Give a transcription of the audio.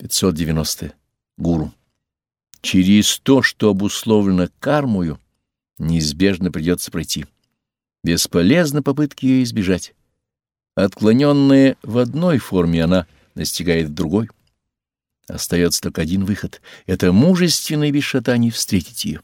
590. Гуру. Через то, что обусловлено кармою, неизбежно придется пройти. Бесполезны попытки ее избежать. Отклоненная в одной форме, она настигает в другой. Остается только один выход — это мужественное и без шатаний встретить ее.